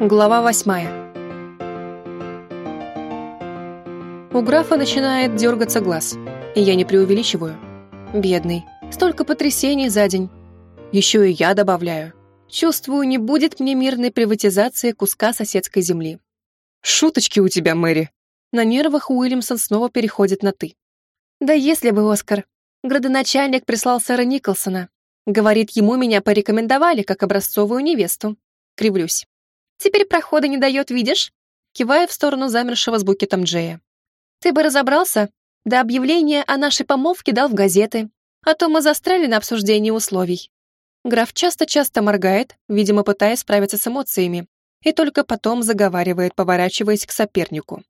Глава восьмая. У графа начинает дергаться глаз, и я не преувеличиваю. Бедный, столько потрясений за день. Еще и я добавляю. Чувствую, не будет мне мирной приватизации куска соседской земли. Шуточки у тебя, Мэри. На нервах Уильямсон снова переходит на «ты». Да если бы, Оскар. Градоначальник прислал сэра Николсона. Говорит, ему меня порекомендовали как образцовую невесту. Кривлюсь. Теперь прохода не дает, видишь?» Кивая в сторону замершего с букетом Джея. «Ты бы разобрался? До объявления о нашей помолвке дал в газеты. А то мы застряли на обсуждении условий». Граф часто-часто моргает, видимо, пытаясь справиться с эмоциями, и только потом заговаривает, поворачиваясь к сопернику.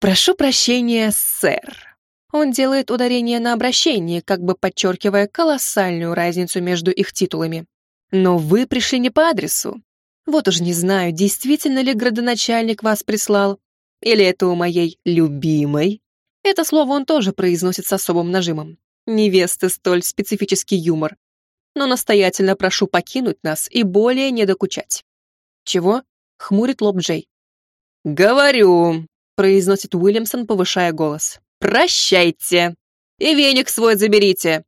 «Прошу прощения, сэр». Он делает ударение на обращении, как бы подчеркивая колоссальную разницу между их титулами. «Но вы пришли не по адресу. Вот уж не знаю, действительно ли градоначальник вас прислал. Или это у моей любимой? Это слово он тоже произносит с особым нажимом. Невесты столь специфический юмор. Но настоятельно прошу покинуть нас и более не докучать. Чего? Хмурит лоб Джей. «Говорю», — произносит Уильямсон, повышая голос. «Прощайте! И веник свой заберите!»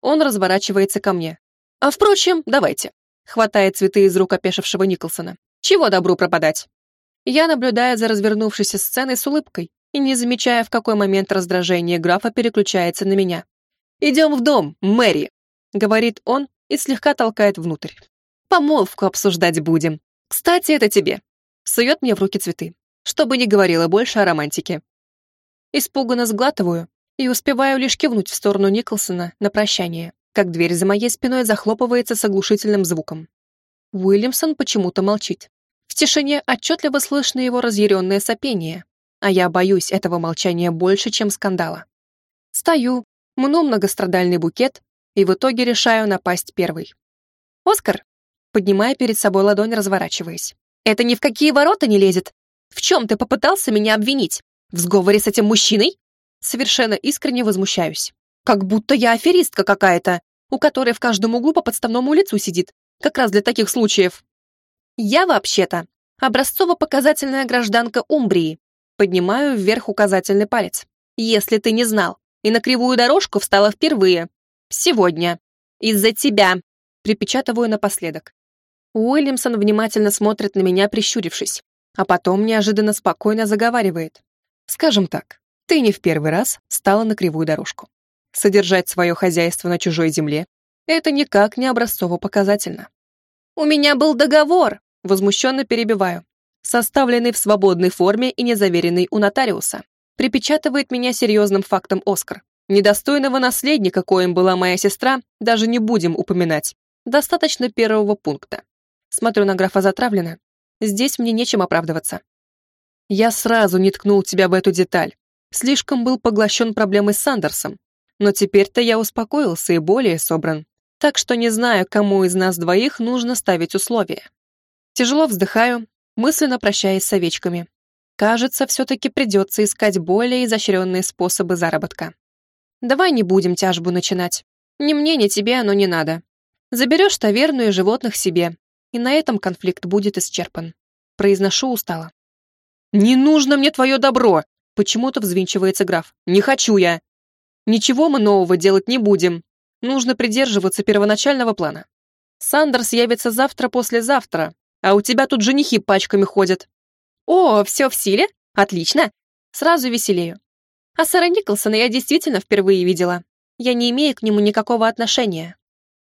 Он разворачивается ко мне. «А впрочем, давайте хватает цветы из рук опешившего Николсона. «Чего добру пропадать?» Я наблюдаю за развернувшейся сценой с улыбкой и не замечая, в какой момент раздражение графа переключается на меня. «Идем в дом, Мэри!» — говорит он и слегка толкает внутрь. «Помолвку обсуждать будем. Кстати, это тебе». Сует мне в руки цветы, чтобы не говорила больше о романтике. Испуганно сглатываю и успеваю лишь кивнуть в сторону Николсона на прощание как дверь за моей спиной захлопывается с оглушительным звуком. Уильямсон почему-то молчит. В тишине отчетливо слышно его разъяренное сопение, а я боюсь этого молчания больше, чем скандала. Стою, мну многострадальный букет и в итоге решаю напасть первый. «Оскар!» поднимая перед собой ладонь, разворачиваясь. «Это ни в какие ворота не лезет! В чем ты попытался меня обвинить? В сговоре с этим мужчиной?» Совершенно искренне возмущаюсь. Как будто я аферистка какая-то, у которой в каждом углу по подставному лицу сидит, как раз для таких случаев. Я вообще-то образцово-показательная гражданка Умбрии. Поднимаю вверх указательный палец. Если ты не знал, и на кривую дорожку встала впервые. Сегодня. Из-за тебя. Припечатываю напоследок. Уильямсон внимательно смотрит на меня, прищурившись, а потом неожиданно спокойно заговаривает. Скажем так, ты не в первый раз стала на кривую дорожку содержать свое хозяйство на чужой земле, это никак не образцово-показательно. «У меня был договор!» — возмущенно перебиваю. Составленный в свободной форме и незаверенный у нотариуса. Припечатывает меня серьезным фактом Оскар. Недостойного наследника, коим была моя сестра, даже не будем упоминать. Достаточно первого пункта. Смотрю на графа затравленно. Здесь мне нечем оправдываться. Я сразу не ткнул тебя в эту деталь. Слишком был поглощен проблемой с Сандерсом, но теперь-то я успокоился и более собран. Так что не знаю, кому из нас двоих нужно ставить условия. Тяжело вздыхаю, мысленно прощаясь с овечками. Кажется, все-таки придется искать более изощренные способы заработка. Давай не будем тяжбу начинать. Ни мне, ни тебе оно не надо. Заберешь таверну и животных себе, и на этом конфликт будет исчерпан. Произношу устало. «Не нужно мне твое добро!» Почему-то взвинчивается граф. «Не хочу я!» Ничего мы нового делать не будем. Нужно придерживаться первоначального плана. Сандерс явится завтра-послезавтра, а у тебя тут женихи пачками ходят. О, все в силе? Отлично. Сразу веселею. А сэра Николсона я действительно впервые видела. Я не имею к нему никакого отношения.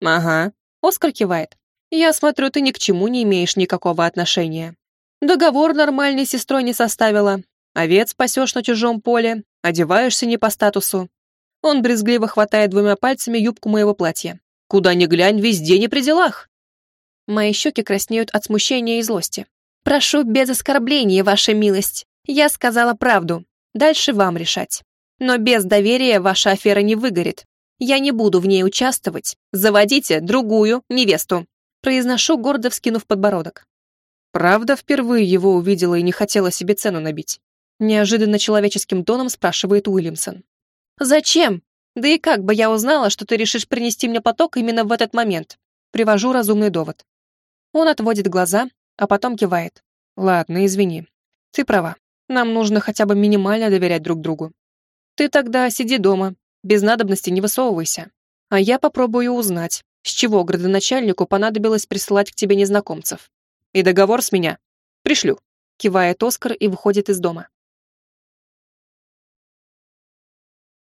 Ага. Оскар кивает. Я смотрю, ты ни к чему не имеешь никакого отношения. Договор нормальной сестрой не составила. Овец пасешь на чужом поле, одеваешься не по статусу. Он брезгливо хватает двумя пальцами юбку моего платья. Куда ни глянь, везде не при делах. Мои щеки краснеют от смущения и злости. Прошу без оскорбления, ваша милость. Я сказала правду. Дальше вам решать. Но без доверия ваша афера не выгорит. Я не буду в ней участвовать. Заводите другую невесту. Произношу, гордо вскинув подбородок. Правда, впервые его увидела и не хотела себе цену набить. Неожиданно человеческим тоном спрашивает Уильямсон. «Зачем? Да и как бы я узнала, что ты решишь принести мне поток именно в этот момент?» Привожу разумный довод. Он отводит глаза, а потом кивает. Ладно, извини. Ты права. Нам нужно хотя бы минимально доверять друг другу. Ты тогда сиди дома, без надобности не высовывайся. А я попробую узнать, с чего градоначальнику понадобилось присылать к тебе незнакомцев. И договор с меня. Пришлю. Кивает Оскар и выходит из дома.